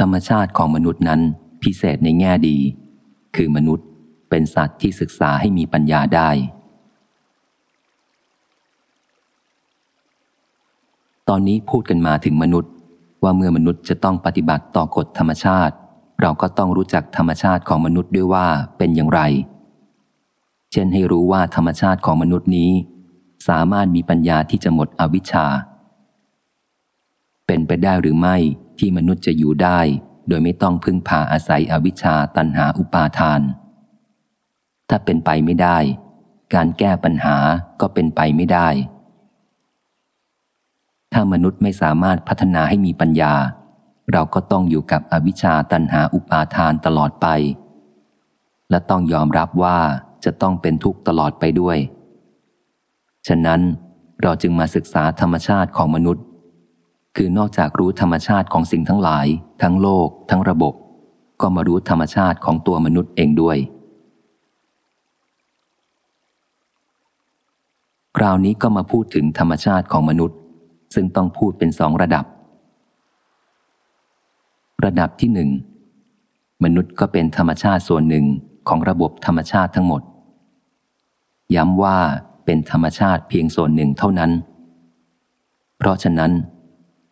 ธรรมชาติของมนุษย์นั้นพิเศษในแง่ดี คือมนุษย์เป็นสัตว์ที่ศึกษาให้มีปัญญาได้ ตอนนี้พูดกันมาถึงมนุษย์ ว่าเมื่อมนุษย์จะต้องปฏิบัติต่อกฎธรรมชาติ เราก็ต้องรู้จักธรรมชาติของมนุษย์ด้วยว่าเป็นอย่างไร เช่นให้รู้ว่าธรรมชาติของมนุษย์นี้ สามารถมีปัญญาที่จะหมดอวิชชา เป็นไปได้หรือไม่ ที่มนุษย์จะอยู่ได้ โดยไม่ต้องพึ่งพาอาศัยอวิชชาตันหาอุปาทาน ถ้าเป็นไปไม่ได้ การแก้ปัญหาก็เป็นไปไม่ได้ ถ้ามนุษย์ไม่สามารถพัฒนาให้มีปัญญา เราก็ต้องอยู่กับอวิชชาตันหาอุปาทานตลอดไป และต้องยอมรับว่าจะต้องเป็นทุกข์ตลอดไปด้วย ฉะนั้นเราจึงมาศึกษาธรรมชาติของมนุษย์ คือนอกจากรู้ธรรมชาติของสิ่งทั้งหลาย ทั้งโลก ทั้งระบบ ก็มารู้ธรรมชาติของตัวมนุษย์เองด้วย คราวนี้ก็มาพูดถึงธรรมชาติของมนุษย์ ซึ่งต้องพูดเป็นสองระดับ ระดับที่หนึ่งมนุษย์ก็เป็นธรรมชาติส่วนหนึ่งของระบบธรรมชาติทั้งหมด ย้ำว่าเป็นธรรมชาติเพียงส่วนหนึ่งเท่านั้น เพราะฉะนั้น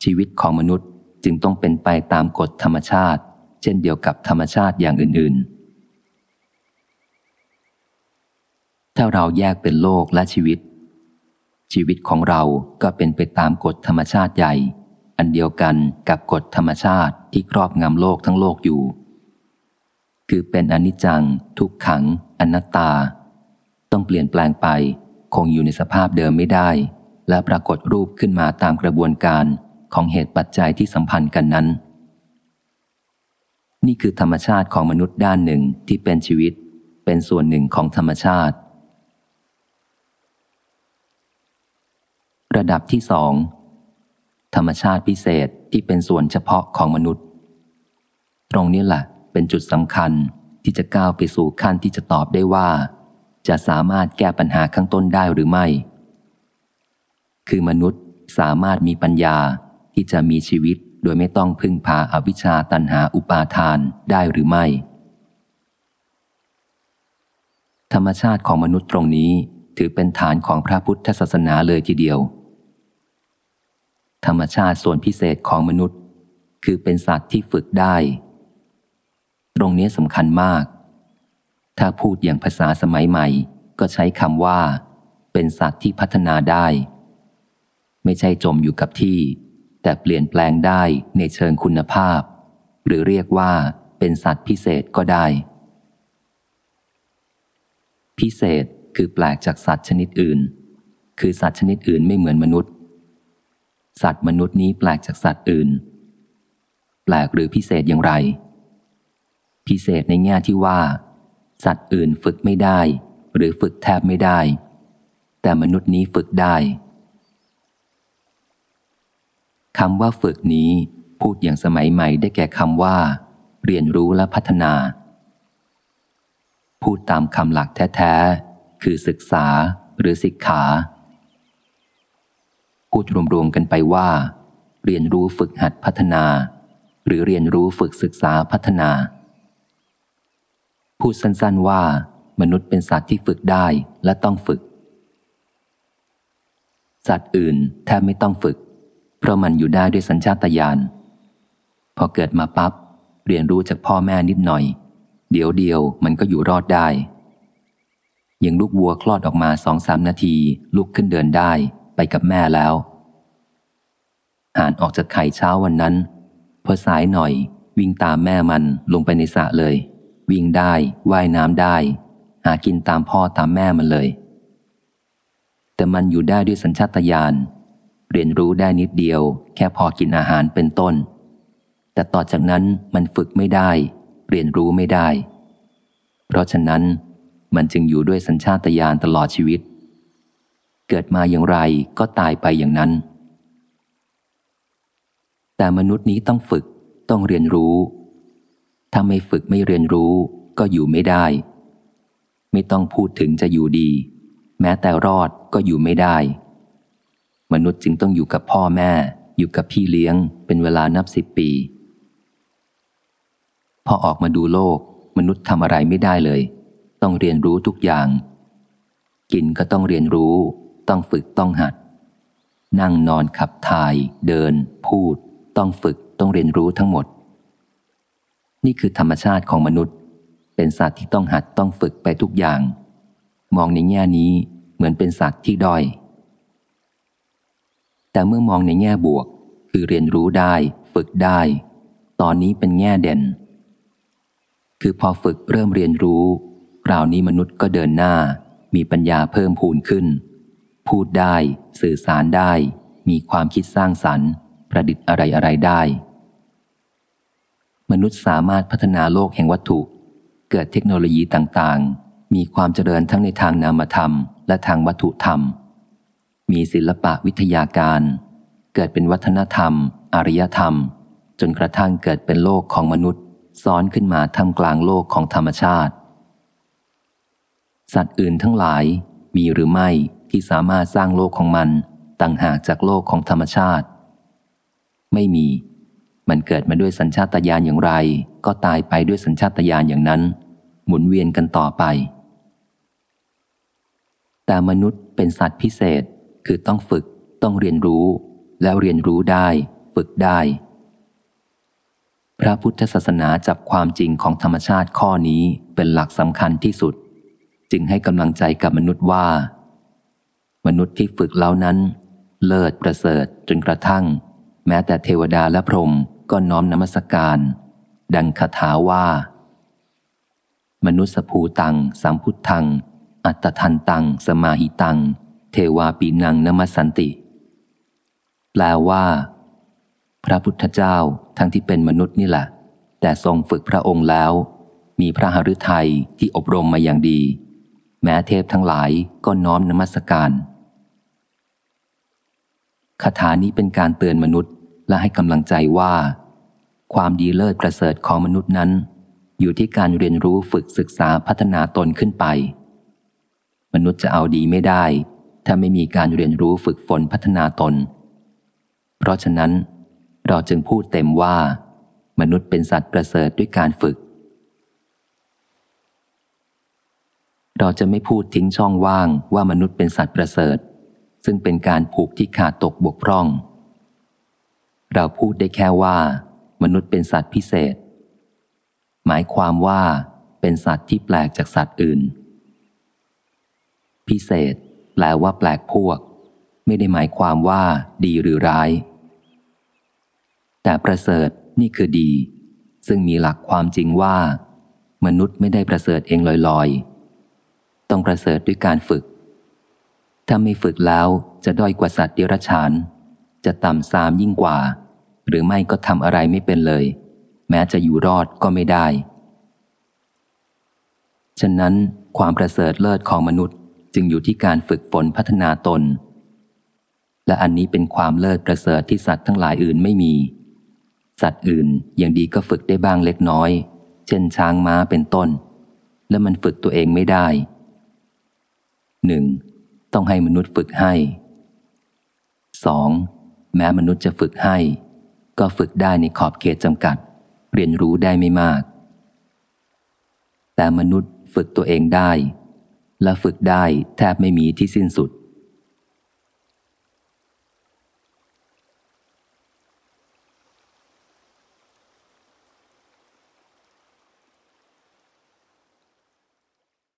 ชีวิตของมนุษย์จึงต้องเป็นไปตามกฎธรรมชาติ เช่นเดียวกับธรรมชาติอย่างอื่น ๆ ถ้าเราแยกเป็นโลกและชีวิต ชีวิตของเราก็เป็นไปตามกฎธรรมชาติใหญ่ อันเดียวกันกับกฎธรรมชาติที่ครอบงำโลกทั้งโลกอยู่ คือเป็นอนิจจัง ทุกขัง อนัตตา ต้องเปลี่ยนแปลงไป คงอยู่ในสภาพเดิมไม่ได้ และปรากฏรูปขึ้นมาตามกระบวนการ ของเหตุปัจจัยที่สัมพันธ์กันนั้น นี่คือธรรมชาติของมนุษย์ด้านหนึ่งที่เป็นชีวิต เป็นส่วนหนึ่งของธรรมชาติ ระดับที่สองธรรมชาติพิเศษที่เป็นส่วนเฉพาะของมนุษย์ ตรงนี้แหละเป็นจุดสำคัญที่จะก้าวไปสู่ขั้นที่จะตอบได้ว่า จะสามารถแก้ปัญหาข้างต้นได้หรือไม่ คือมนุษย์สามารถมีปัญญา ที่จะมีชีวิตโดยไม่ต้องพึ่งพาอาวิชชาตันหาอุปาทานได้หรือไม่ ธรรมชาติของมนุษย์ตรงนี้ถือเป็นฐานของพระพุทธศาสนาเลยทีเดียว ธรรมชาติส่วนพิเศษของมนุษย์ คือเป็นสัตว์ที่ฝึกได้ ตรงนี้สำคัญมาก ถ้าพูดอย่างภาษาสมัยใหม่ ก็ใช้คำว่า เป็นสัตว์ที่พัฒนาได้ ไม่ใช่จมอยู่กับที่ แต่เปลี่ยนแปลงได้ในเชิงคุณภาพ หรือเรียกว่าเป็นสัตว์พิเศษก็ได้ พิเศษคือแปลกจากสัตว์ชนิดอื่น คือสัตว์ชนิดอื่นไม่เหมือนมนุษย์ สัตว์มนุษย์นี้แปลกจากสัตว์อื่น แปลกหรือพิเศษอย่างไร พิเศษในแง่ที่ว่า สัตว์อื่นฝึกไม่ได้ หรือฝึกแทบไม่ได้ แต่มนุษย์นี้ฝึกได้ คำว่าฝึกนี้ พูดอย่างสมัยใหม่ได้แก่คำว่า เรียนรู้และพัฒนา พูดตามคำหลักแท้ ๆ คือศึกษาหรือศิกขา พูดรวมๆกันไปว่า เรียนรู้ฝึกหัดพัฒนา หรือเรียนรู้ฝึกศึกษาพัฒนา พูดสั้นๆว่า มนุษย์เป็นสัตว์ที่ฝึกได้และต้องฝึก สัตว์อื่นแทบไม่ต้องฝึก เพราะมันอยู่ได้ด้วยสัญชาตญาณ พอเกิดมาปับ๊บเรียนรู้จากพ่อแม่นิดหน่อย เดี๋ยวเดียวมันก็อยู่รอดได้ อย่างลูกวัวคลอดออกมาสองสามนาที ลุกขึ้นเดินได้ไปกับแม่แล้วหานออกจากไข่เช้าวันนั้น พอสายหน่อย วิ่งตามแม่มันลงไปในสระเลย วิ่งได้ว่ายน้ำได้ หากินตามพ่อตามแม่มันเลย แต่มันอยู่ได้ด้วยสัญชาตญาณ เรียนรู้ได้นิดเดียว แค่พอกินอาหารเป็นต้น แต่ต่อจากนั้นมันฝึกไม่ได้ เรียนรู้ไม่ได้ เพราะฉะนั้นมันจึงอยู่ด้วยสัญชาตญาณตลอดชีวิต เกิดมาอย่างไรก็ตายไปอย่างนั้น แต่มนุษย์นี้ต้องฝึกต้องเรียนรู้ ถ้าไม่ฝึกไม่เรียนรู้ก็อยู่ไม่ได้ ไม่ต้องพูดถึงจะอยู่ดี แม้แต่รอดก็อยู่ไม่ได้ มนุษย์จึงต้องอยู่กับพ่อแม่ อยู่กับพี่เลี้ยง เป็นเวลานับสิบปี พอออกมาดูโลก มนุษย์ทำอะไรไม่ได้เลย ต้องเรียนรู้ทุกอย่าง กินก็ต้องเรียนรู้ ต้องฝึกต้องหัด นั่งนอนขับถ่าย เดิน พูด ต้องฝึกต้องเรียนรู้ทั้งหมด นี่คือธรรมชาติของมนุษย์ เป็นสัตว์ที่ต้องหัดต้องฝึกไปทุกอย่าง มองในแง่นี้เหมือนเป็นสัตว์ที่ด้อย แต่เมื่อมองในแง่บวก คือเรียนรู้ได้ ฝึกได้ ตอนนี้เป็นแง่เด่น คือพอฝึกเริ่มเรียนรู้คราวนี้มนุษย์ก็เดินหน้า มีปัญญาเพิ่มพูนขึ้น พูดได้ สื่อสารได้ มีความคิดสร้างสรรค์ ประดิษฐ์อะไรอะไรได้ มนุษย์สามารถพัฒนาโลกแห่งวัตถุ เกิดเทคโนโลยีต่างๆ มีความเจริญทั้งในทางนามธรรม และทางวัตถุธรรม มีศิลปะวิทยาการ เกิดเป็นวัฒนธรรม อารยธรรม จนกระทั่งเกิดเป็นโลกของมนุษย์ ซ้อนขึ้นมาทำกลางโลกของธรรมชาติ สัตว์อื่นทั้งหลายมีหรือไม่ที่สามารถสร้างโลกของมันต่างหากจากโลกของธรรมชาติ ไม่มี มันเกิดมาด้วยสัญชาตญาณอย่างไร ก็ตายไปด้วยสัญชาตญาณอย่างนั้น หมุนเวียนกันต่อไป แต่มนุษย์เป็นสัตว์พิเศษ คือต้องฝึก ต้องเรียนรู้ แล้วเรียนรู้ได้ ฝึกได้ พระพุทธศาสนาจับความจริงของธรรมชาติข้อนี้เป็นหลักสำคัญที่สุด จึงให้กำลังใจกับมนุษย์ว่า มนุษย์ที่ฝึกแล้วนั้น เลิศประเสริฐจนกระทั่ง แม้แต่เทวดาและพรหมก็น้อมนมัสการ ดังคาถาว่า มนุษย์ภูตังสัมพุทธัง อัตทันตัง สมาหิตัง เทวาปีนังนมัสสันติ แปลว่า พระพุทธเจ้าทั้งที่เป็นมนุษย์นี่แหละ แต่ทรงฝึกพระองค์แล้ว มีพระหฤทัยที่อบรมมาอย่างดี แม้เทพทั้งหลายก็น้อมนมัสการคาถานี้เป็นการเตือนมนุษย์และให้กำลังใจว่า ความดีเลิศประเสริฐของมนุษย์นั้น อยู่ที่การเรียนรู้ฝึกศึกษาพัฒนาตนขึ้นไป มนุษย์จะเอาดีไม่ได้ ถ้าไม่มีการเรียนรู้ฝึกฝนพัฒนาตน เพราะฉะนั้น เราจึงพูดเต็มว่า มนุษย์เป็นสัตว์ประเสริฐด้วยการฝึก เราจะไม่พูดทิ้งช่องว่างว่ามนุษย์เป็นสัตว์ประเสริฐ ซึ่งเป็นการผูกที่ขาดตกบกพร่อง เราพูดได้แค่ว่า มนุษย์เป็นสัตว์พิเศษ หมายความว่าเป็นสัตว์ที่แปลกจากสัตว์อื่น พิเศษ ลว่าแปลกพวก ไม่ได้หมายความว่าดีหรือร้าย แต่ประเสริฐนี่คือดี ซึ่งมีหลักความจริงว่า มนุษย์ไม่ได้ประเสริฐเองลอยๆ ต้องประเสริฐด้วยการฝึก ถ้าไม่ฝึกแล้วจะด้อยกว่าสัตว์เดรัจฉาน จะต่ำสามยิ่งกว่า หรือไม่ก็ทำอะไรไม่เป็นเลย แม้จะอยู่รอดก็ไม่ได้ ฉะนั้นความประเสริฐเลิศของมนุษย์ จึงอยู่ที่การฝึกฝนพัฒนาตน และอันนี้เป็นความเลิศประเสริฐที่สัตว์ทั้งหลายอื่นไม่มี สัตว์อื่นอย่างดีก็ฝึกได้บ้างเล็กน้อย เช่นช้างม้าเป็นต้น และมันฝึกตัวเองไม่ได้หนึ่งต้องให้มนุษย์ฝึกให้สองแม้มนุษย์จะฝึกให้ ก็ฝึกได้ในขอบเขตจำกัด เรียนรู้ได้ไม่มาก แต่มนุษย์ฝึกตัวเองได้ และฝึกได้แทบไม่มีที่สิ้นสุด